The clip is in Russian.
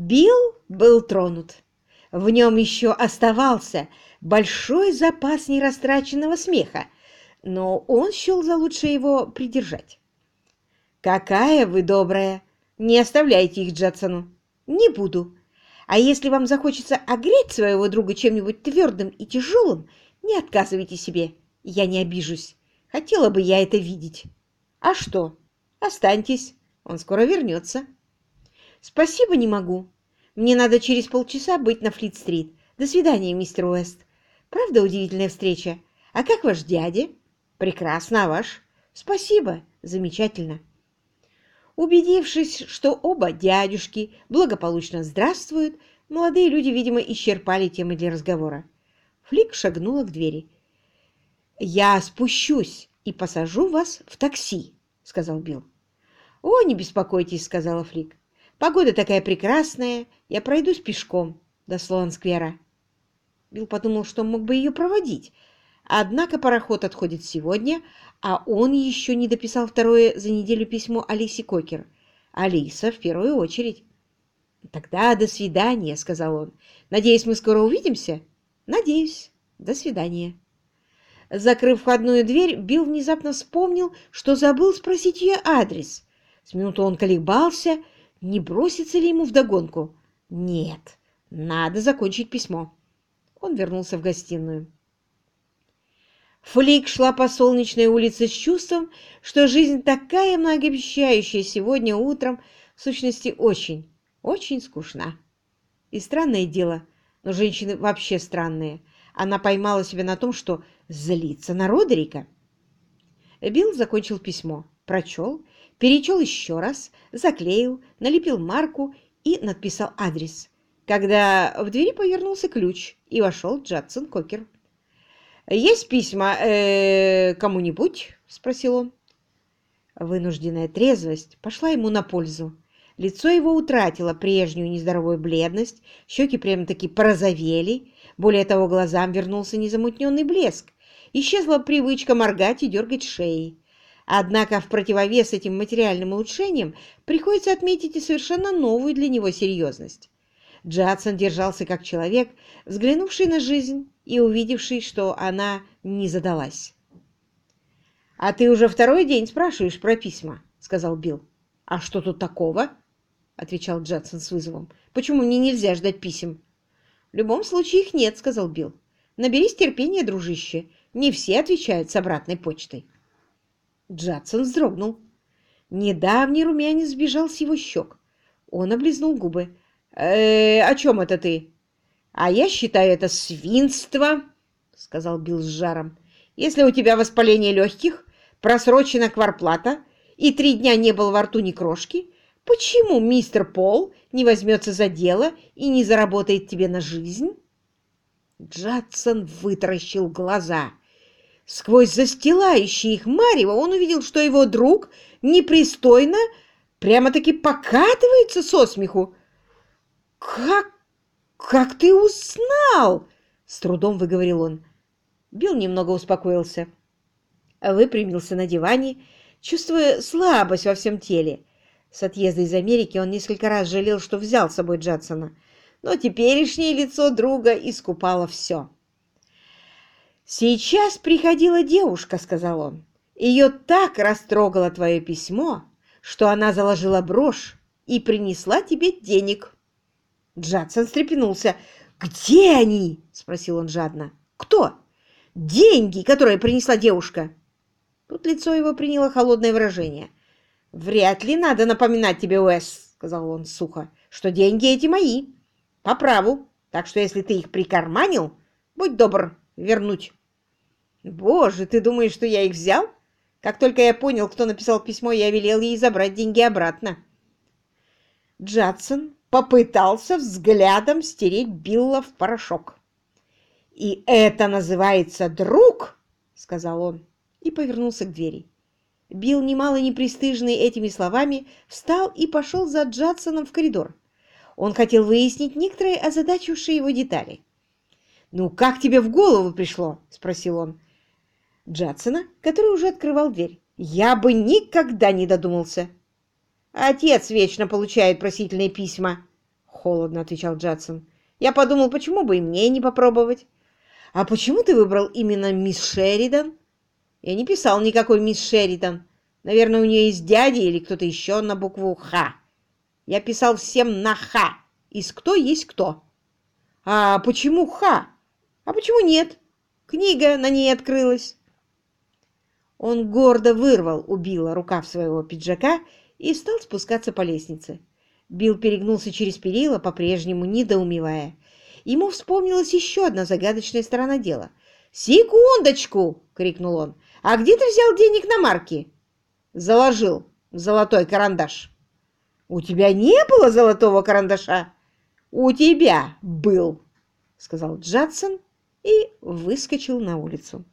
Билл был тронут. В нем еще оставался большой запас нерастраченного смеха, но он счел за лучшее его придержать. «Какая вы добрая! Не оставляйте их Джадсону!» «Не буду. А если вам захочется огреть своего друга чем-нибудь твердым и тяжелым, не отказывайте себе, я не обижусь. Хотела бы я это видеть. А что? Останьтесь, он скоро вернется». «Спасибо, не могу. Мне надо через полчаса быть на Флит-стрит. До свидания, мистер Уэст. Правда удивительная встреча? А как ваш дядя? Прекрасно, а ваш? Спасибо, замечательно. Убедившись, что оба дядюшки благополучно здравствуют, молодые люди, видимо, исчерпали темы для разговора. Флик шагнула к двери. «Я спущусь и посажу вас в такси», — сказал Билл. «О, не беспокойтесь», — сказала Флик. «Погода такая прекрасная, я пройдусь пешком до Слоан-сквера». Билл подумал, что мог бы ее проводить. Однако пароход отходит сегодня, а он еще не дописал второе за неделю письмо Алисе Кокер. Алиса в первую очередь. «Тогда до свидания», — сказал он. «Надеюсь, мы скоро увидимся?» «Надеюсь. До свидания». Закрыв входную дверь, Билл внезапно вспомнил, что забыл спросить ее адрес. С минуту он колебался, не бросится ли ему вдогонку. «Нет, надо закончить письмо». Он вернулся в гостиную. Флик шла по солнечной улице с чувством, что жизнь такая многообещающая сегодня утром, в сущности, очень, очень скучна. И странное дело, но женщины вообще странные. Она поймала себя на том, что злится на Родерика. Билл закончил письмо, прочел, перечел еще раз, заклеил, налепил марку и надписал адрес когда в двери повернулся ключ, и вошел Джадсон Кокер. «Есть письма э, кому-нибудь?» — спросил он. Вынужденная трезвость пошла ему на пользу. Лицо его утратило прежнюю нездоровую бледность, щеки прямо-таки порозовели, более того, глазам вернулся незамутненный блеск. Исчезла привычка моргать и дергать шеи. Однако в противовес этим материальным улучшениям приходится отметить и совершенно новую для него серьезность. Джадсон держался как человек, взглянувший на жизнь и увидевший, что она не задалась. «А ты уже второй день спрашиваешь про письма», — сказал Билл. «А что тут такого?» — отвечал Джадсон с вызовом. «Почему мне нельзя ждать писем?» «В любом случае их нет», — сказал Билл. «Наберись терпения, дружище. Не все отвечают с обратной почтой». Джадсон вздрогнул. Недавний румянец сбежал с его щек. Он облизнул губы. «Э, «О чем это ты?» «А я считаю это свинство», — сказал Билл с жаром. «Если у тебя воспаление легких, просрочена кварплата и три дня не было во рту ни крошки, почему мистер Пол не возьмется за дело и не заработает тебе на жизнь?» Джадсон вытаращил глаза. Сквозь застилающие их марево он увидел, что его друг непристойно прямо-таки покатывается со смеху. «Как... как ты узнал?» — с трудом выговорил он. Билл немного успокоился. Выпрямился на диване, чувствуя слабость во всем теле. С отъезда из Америки он несколько раз жалел, что взял с собой Джадсона, но теперешнее лицо друга искупало все. «Сейчас приходила девушка», — сказал он. «Ее так растрогало твое письмо, что она заложила брошь и принесла тебе денег». Джадсон встрепенулся. «Где они?» — спросил он жадно. «Кто?» «Деньги, которые принесла девушка». Тут лицо его приняло холодное выражение. «Вряд ли надо напоминать тебе, Уэс», — сказал он сухо, — «что деньги эти мои. По праву. Так что если ты их прикарманил, будь добр вернуть». «Боже, ты думаешь, что я их взял? Как только я понял, кто написал письмо, я велел ей забрать деньги обратно». Джадсон попытался взглядом стереть Билла в порошок. «И это называется друг!» — сказал он и повернулся к двери. Билл, немало не пристыжный этими словами, встал и пошел за Джадсоном в коридор. Он хотел выяснить некоторые озадачившие его детали. «Ну, как тебе в голову пришло?» — спросил он. Джадсона, который уже открывал дверь. «Я бы никогда не додумался!» Отец вечно получает просительные письма. холодно отвечал Джадсон. «Я подумал, почему бы и мне не попробовать?» «А почему ты выбрал именно мисс Шеридан?» «Я не писал никакой мисс Шеридан. Наверное, у нее есть дядя или кто-то еще на букву «Х». Я писал всем на «Х». Из «Кто» есть «Кто». «А почему «Х»? А почему нет? Книга на ней открылась». Он гордо вырвал у Билла рукав своего пиджака и стал спускаться по лестнице. Билл перегнулся через перила, по-прежнему недоумевая. Ему вспомнилась еще одна загадочная сторона дела. «Секундочку!» — крикнул он. «А где ты взял денег на марки?» «Заложил золотой карандаш». «У тебя не было золотого карандаша?» «У тебя был», — сказал Джадсон и выскочил на улицу.